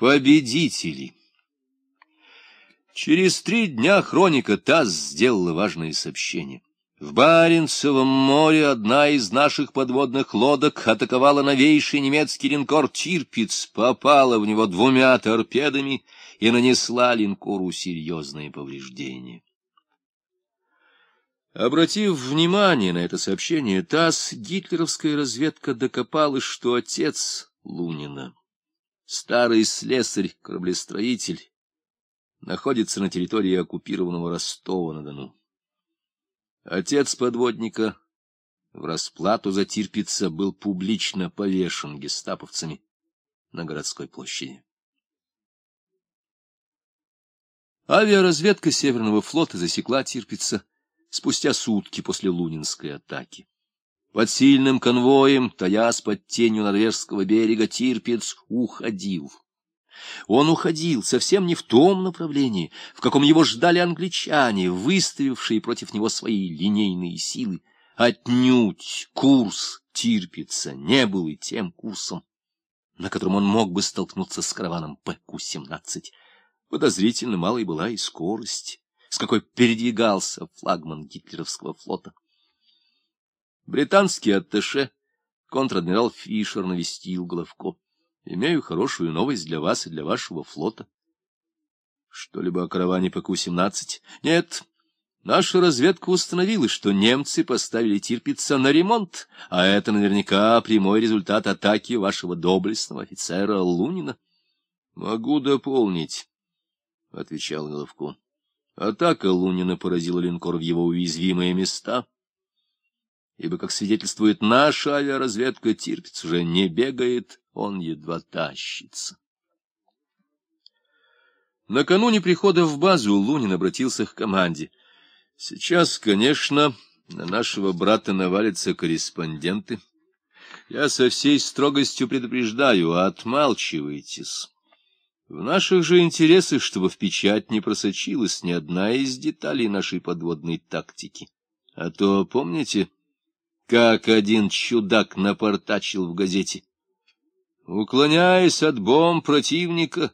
Победители. Через три дня хроника ТАСС сделала важное сообщение. В Баренцевом море одна из наших подводных лодок атаковала новейший немецкий линкор «Тирпиц», попала в него двумя торпедами и нанесла линкору серьезные повреждения. Обратив внимание на это сообщение ТАСС, гитлеровская разведка докопалась, что отец Лунина старый слесарь, кораблестроитель, находится на территории оккупированного Ростова-на-Дону. Отец подводника в расплату за Тирпица был публично повешен гестаповцами на городской площади. Авиаразведка Северного флота засекла Тирпица спустя сутки после Лунинской атаки. Под сильным конвоем, таясь под тенью норвежского берега, Тирпиц уходил. Он уходил совсем не в том направлении, в каком его ждали англичане, выставившие против него свои линейные силы. Отнюдь курс Тирпица не был и тем курсом, на котором он мог бы столкнуться с караваном ПК-17. Подозрительно малой была и скорость, с какой передвигался флагман гитлеровского флота. Британский атташе, контр-адмирал Фишер, навестил Головко. Имею хорошую новость для вас и для вашего флота. Что-либо о караване ПК-17? Нет. Наша разведка установила, что немцы поставили Тирпица на ремонт, а это наверняка прямой результат атаки вашего доблестного офицера Лунина. — Могу дополнить, — отвечал Головко. Атака Лунина поразила линкор в его уязвимые места — ибо, как свидетельствует наша авиаразведка, Тирпиц уже не бегает, он едва тащится. Накануне прихода в базу Лунин обратился к команде. Сейчас, конечно, на нашего брата навалятся корреспонденты. Я со всей строгостью предупреждаю, отмалчивайтесь. В наших же интересах, чтобы в печать не просочилась ни одна из деталей нашей подводной тактики. А то, помните, как один чудак напортачил в газете. Уклоняясь от бомб противника,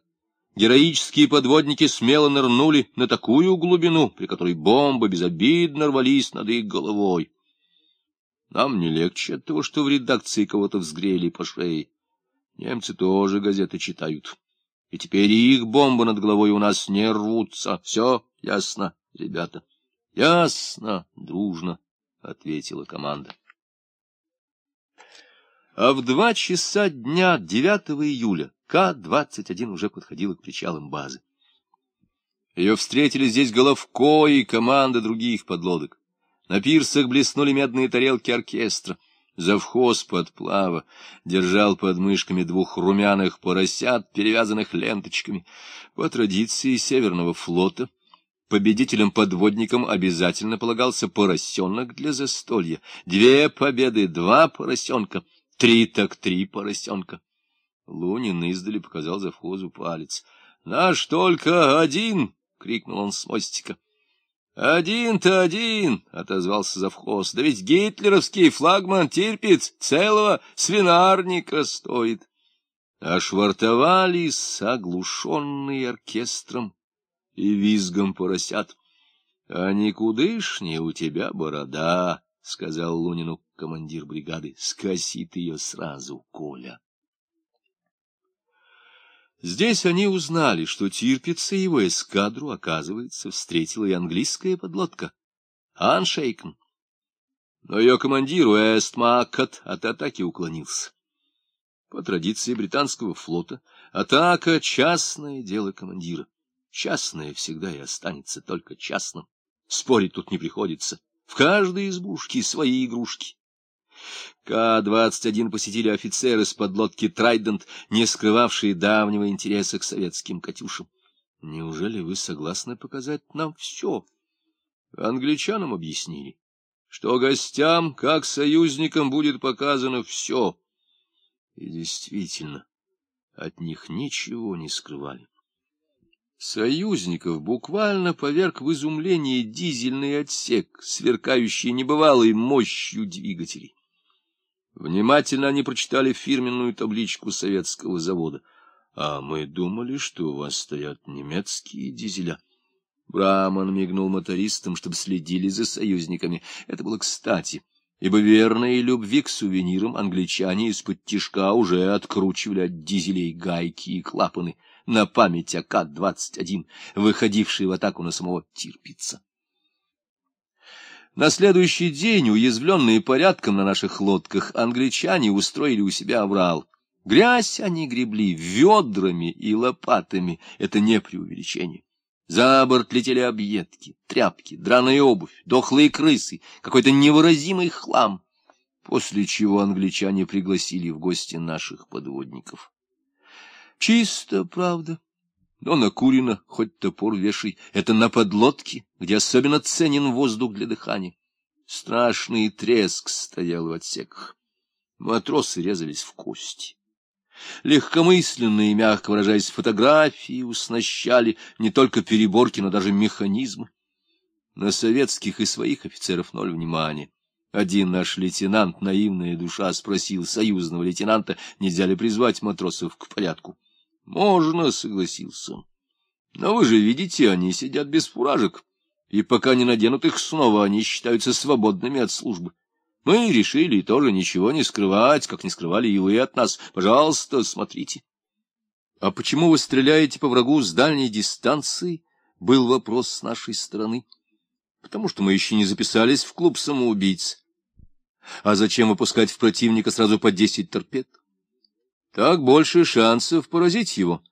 героические подводники смело нырнули на такую глубину, при которой бомбы безобидно рвались над их головой. Нам не легче от того, что в редакции кого-то взгрели по шее. Немцы тоже газеты читают. И теперь их бомбы над головой у нас не рвутся. Все ясно, ребята? Ясно, дружно, — ответила команда. А в два часа дня 9 июля К-21 уже подходила к причалам базы. Ее встретили здесь Головко и команда других подлодок. На пирсах блеснули медные тарелки оркестра. Завхоз подплава держал под мышками двух румяных поросят, перевязанных ленточками. По традиции Северного флота победителям-подводникам обязательно полагался поросенок для застолья. Две победы, два поросенка — Три так три поросенка. Лунин издали показал завхозу палец. — Наш только один! — крикнул он с мостика. — Один-то один! — отозвался завхоз. — Да ведь гитлеровский флагман терпец целого свинарника стоит. Ошвартовались оглушенные оркестром и визгом поросят. — А никудышняя у тебя борода! — сказал Лунину командир бригады. — Скосит ее сразу, Коля. Здесь они узнали, что Тирпица и его эскадру, оказывается, встретила и английская подлодка Аншейкен. Но ее командир Уэстмаккот от атаки уклонился. По традиции британского флота, атака — частное дело командира. Частное всегда и останется только частным. Спорить тут не приходится. В каждой избушке свои игрушки. К-21 посетили офицеры с подлодки «Трайдент», не скрывавшие давнего интереса к советским «Катюшам». Неужели вы согласны показать нам все? Англичанам объяснили, что гостям, как союзникам, будет показано все. И действительно, от них ничего не скрывали. Союзников буквально поверг в изумление дизельный отсек, сверкающий небывалой мощью двигателей. Внимательно они прочитали фирменную табличку советского завода. А мы думали, что у вас стоят немецкие дизеля. Браман мигнул мотористам, чтобы следили за союзниками. Это было кстати, ибо верные любви к сувенирам англичане из-под тишка уже откручивали от дизелей гайки и клапаны на память о К-21, выходившей в атаку на самого Тирпица. На следующий день, уязвленные порядком на наших лодках, англичане устроили у себя аврал. Грязь они гребли ведрами и лопатами, это не преувеличение. За борт летели объедки, тряпки, драная обувь, дохлые крысы, какой-то невыразимый хлам, после чего англичане пригласили в гости наших подводников. Чисто, правда, но накурено, хоть топор вешай, это на подлодке, где особенно ценен воздух для дыхания. Страшный треск стоял в отсеках. Матросы резались в кости. Легкомысленные, мягко выражаясь, фотографии уснащали не только переборки, но даже механизмы. На советских и своих офицеров ноль внимания. Один наш лейтенант, наивная душа, спросил союзного лейтенанта, нельзя ли призвать матросов к порядку. — Можно, — согласился Но вы же видите, они сидят без фуражек, и пока не наденут их снова, они считаются свободными от службы. Мы решили тоже ничего не скрывать, как не скрывали и вы от нас. Пожалуйста, смотрите. — А почему вы стреляете по врагу с дальней дистанции? — был вопрос с нашей стороны. — Потому что мы еще не записались в клуб самоубийц. А зачем выпускать в противника сразу по десять торпед? Так больше шансов поразить его.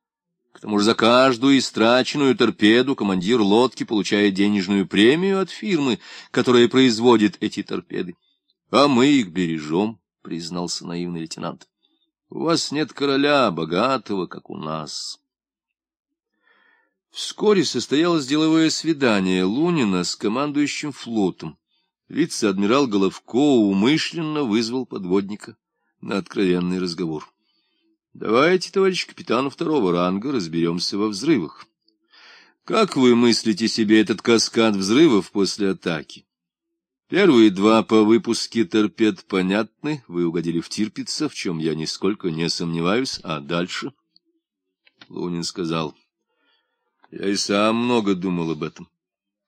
К тому же за каждую истраченную торпеду командир лодки получает денежную премию от фирмы, которая производит эти торпеды. А мы их бережем, — признался наивный лейтенант. У вас нет короля, богатого, как у нас. Вскоре состоялось деловое свидание Лунина с командующим флотом. Вице-адмирал Головко умышленно вызвал подводника на откровенный разговор. — Давайте, товарищ капитан второго ранга, разберемся во взрывах. Как вы мыслите себе этот каскад взрывов после атаки? Первые два по выпуске торпед понятны, вы угодили в Тирпица, в чем я нисколько не сомневаюсь, а дальше? Лунин сказал, я и сам много думал об этом.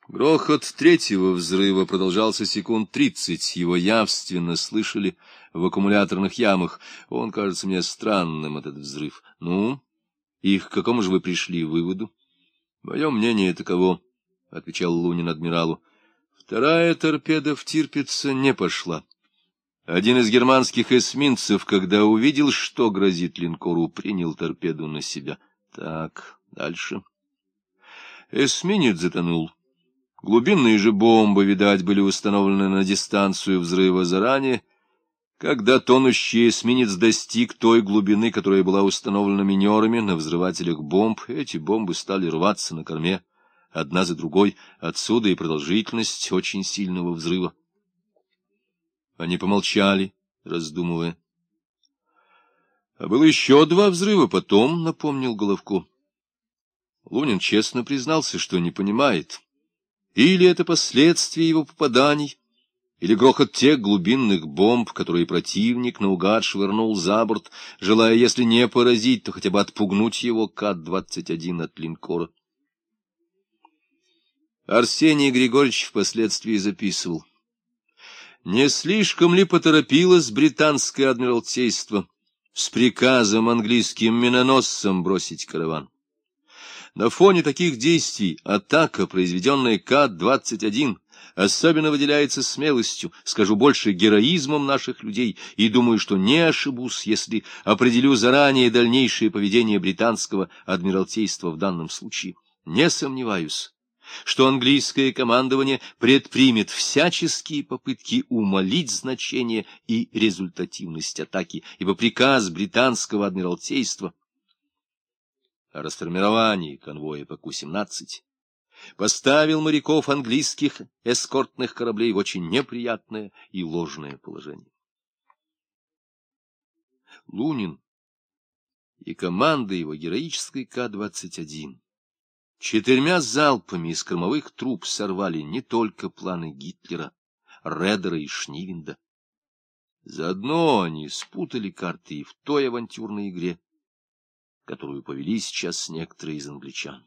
Грохот третьего взрыва продолжался секунд тридцать, его явственно слышали в аккумуляторных ямах. Он кажется мне странным, этот взрыв. Ну, и к какому же вы пришли выводу? — Мое мнение таково, — отвечал Лунин адмиралу. Вторая торпеда в Тирпице не пошла. Один из германских эсминцев, когда увидел, что грозит линкору, принял торпеду на себя. Так, дальше. Эсминец затонул. Глубинные же бомбы, видать, были установлены на дистанцию взрыва заранее. Когда тонущий эсминец достиг той глубины, которая была установлена минерами на взрывателях бомб, эти бомбы стали рваться на корме одна за другой, отсюда и продолжительность очень сильного взрыва. Они помолчали, раздумывая. А было еще два взрыва потом, напомнил Головко. Лунин честно признался, что не понимает. Или это последствия его попаданий, или грохот тех глубинных бомб, которые противник наугад швырнул за борт, желая, если не поразить, то хотя бы отпугнуть его К-21 от линкора. Арсений Григорьевич впоследствии записывал. Не слишком ли поторопилось британское адмиралтейство с приказом английским миноносцам бросить караван? На фоне таких действий атака, произведенная К-21, особенно выделяется смелостью, скажу больше, героизмом наших людей, и думаю, что не ошибусь, если определю заранее дальнейшее поведение британского адмиралтейства в данном случае. Не сомневаюсь что английское командование предпримет всяческие попытки умолить значение и результативность атаки, ибо приказ британского адмиралтейства о расформировании конвоя по Ку-17 поставил моряков английских эскортных кораблей в очень неприятное и ложное положение. Лунин и команда его героической К-21 Четырьмя залпами из кормовых труб сорвали не только планы Гитлера, Редера и Шнивинда. Заодно они спутали карты и в той авантюрной игре, которую повели сейчас некоторые из англичан.